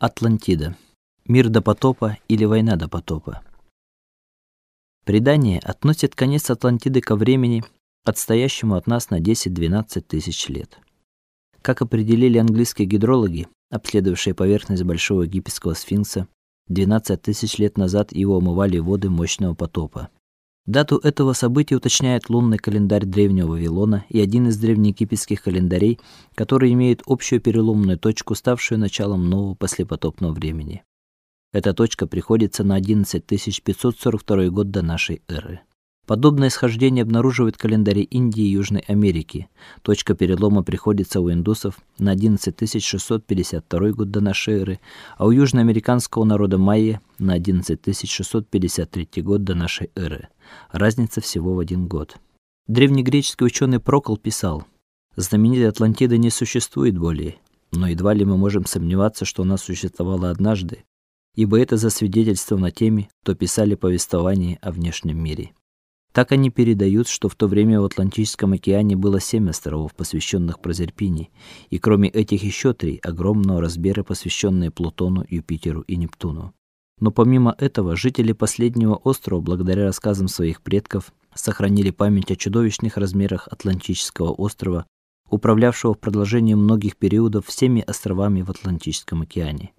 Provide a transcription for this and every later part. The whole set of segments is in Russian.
Атлантида. Мир до потопа или война до потопа. Предание относит конец Атлантиды ко времени, отстоящему от нас на 10-12 тысяч лет. Как определили английские гидрологи, обследовавшие поверхность большого египетского сфинкса, 12 тысяч лет назад его омывали воды мощного потопа. Дату этого события уточняет лунный календарь древнего Вавилона и один из древнеегипетских календарей, который имеет общую переломную точку, ставшую началом нового послепотопного времени. Эта точка приходится на 11542 год до нашей эры. Подобное схождение обнаруживают календари Индии и Южной Америки. Точка перелома приходится у индусов на 11652 год до нашей эры, а у южноамериканского народа майя на 11653 год до нашей эры. Разница всего в один год. Древнегреческий ученый Прокол писал: "Знаменитой Атлантиды не существует более, но едва ли мы можем сомневаться, что она существовала однажды, ибо это засвидетельствовано теми, кто писали повествования о внешнем мире". Так они передают, что в то время в Атлантическом океане было семь островов, посвященных Прозерпине, и кроме этих еще три огромного размера, посвященные Плутону, Юпитеру и Нептуну. Но помимо этого, жители последнего острова, благодаря рассказам своих предков, сохранили память о чудовищных размерах Атлантического острова, управлявшего в продолжении многих периодов всеми островами в Атлантическом океане.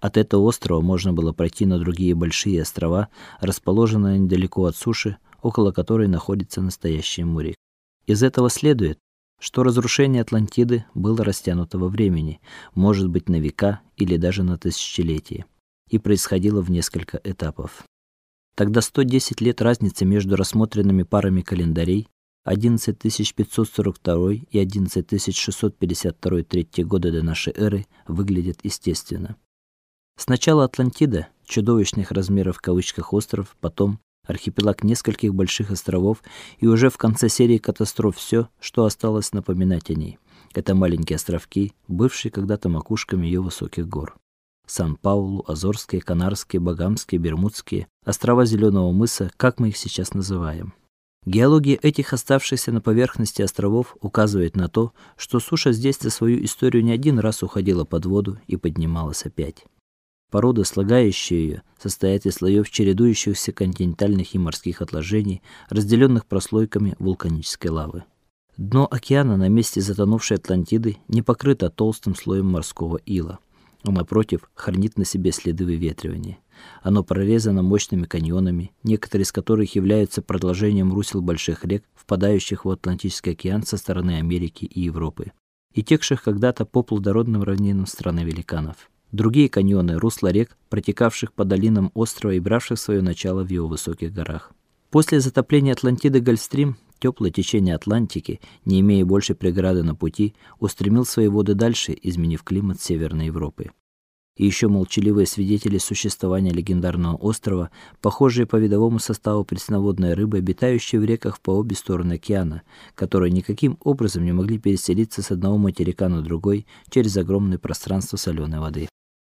От этого острова можно было пройти на другие большие острова, расположенные недалеко от суши, около которой находится настоящее море. Из этого следует, что разрушение Атлантиды было растянуто во времени, может быть, на века или даже на тысячелетия, и происходило в несколько этапов. Тогда 110 лет разницы между рассмотренными парами календарей 11542 и 11652 третьи годы до нашей эры выглядят естественно. Сначала Атлантида, чудовищных размеров в кавычках остров, потом архипелаг нескольких больших островов, и уже в конце серии катастроф все, что осталось напоминать о ней. Это маленькие островки, бывшие когда-то макушками ее высоких гор. Сан-Паулу, Азорские, Канарские, Багамские, Бермудские, острова Зеленого мыса, как мы их сейчас называем. Геология этих оставшихся на поверхности островов указывает на то, что суша здесь за свою историю не один раз уходила под воду и поднималась опять. Порода, слагающая ее, состоит из слоев чередующихся континентальных и морских отложений, разделенных прослойками вулканической лавы. Дно океана на месте затонувшей Атлантиды не покрыто толстым слоем морского ила, а напротив, хранит на себе следы выветривания. Оно прорезано мощными каньонами, некоторые из которых являются продолжением русел больших рек, впадающих в Атлантический океан со стороны Америки и Европы, и текших когда-то по плодородным равнинам страны великанов. Другие каньоны русла рек, протекавших по долинам острова и бравших свое начало в его высоких горах. После затопления Атлантиды Гольфстрим теплое течение Атлантики, не имея больше преграды на пути, устремил свои воды дальше, изменив климат Северной Европы. И еще молчаливые свидетели существования легендарного острова, похожие по видовому составу пресноводной рыбы, обитающие в реках по обе стороны океана, которые никаким образом не могли переселиться с одного материка на другой через огромное пространство соленой воды.